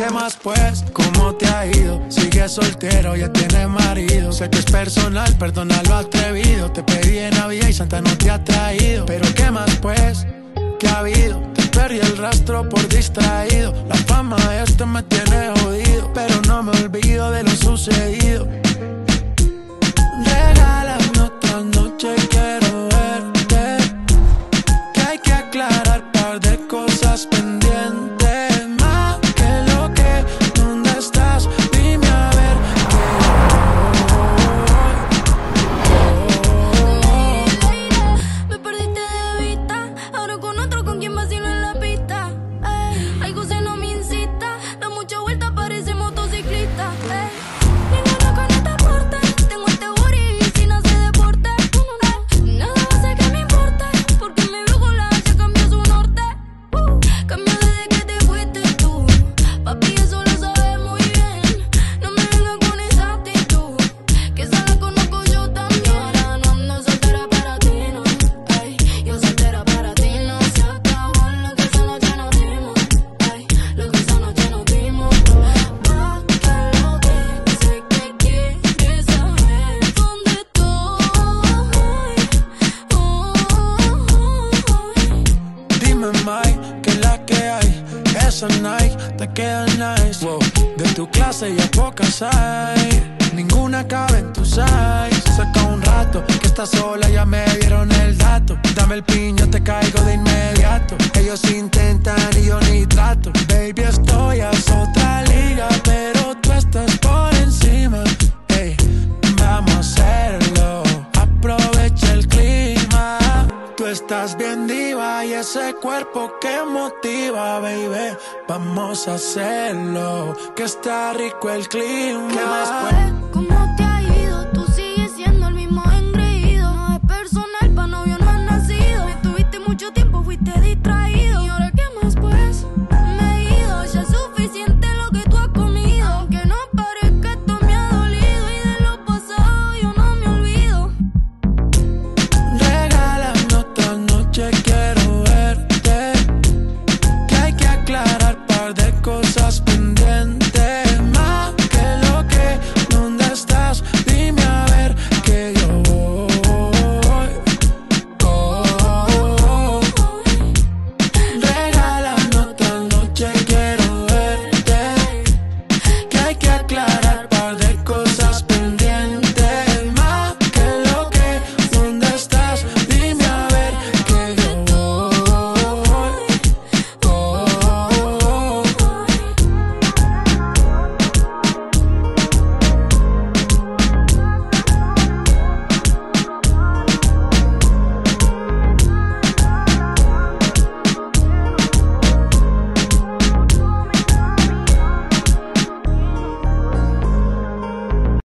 ¿Qué más pues? ¿Cómo te ha ido? Sigue soltero, ya tiene marido. Sé que es personal, perdona lo atrevido. Te pedí en Navidad y Santa no te ha traído. Pero ¿qué más pues? ¿Qué ha habido? Te perdí el rastro por distraído. La fama de esto me tiene jodido. Pero no me olvido de lo sucedido. Nike te queda nice. Wow. De tu clase ya pocas hay. Ninguna cabe en tu size. Saca un rato que estás sola, ya me dieron el dato. Dame el piño, te caigo de inmediato. Ellos intentan y yo ni trato. Baby, estoy estás bien diva y ese cuerpo que motiva, baby. Vamos a hacerlo, que está rico el clima. ¿Qué más?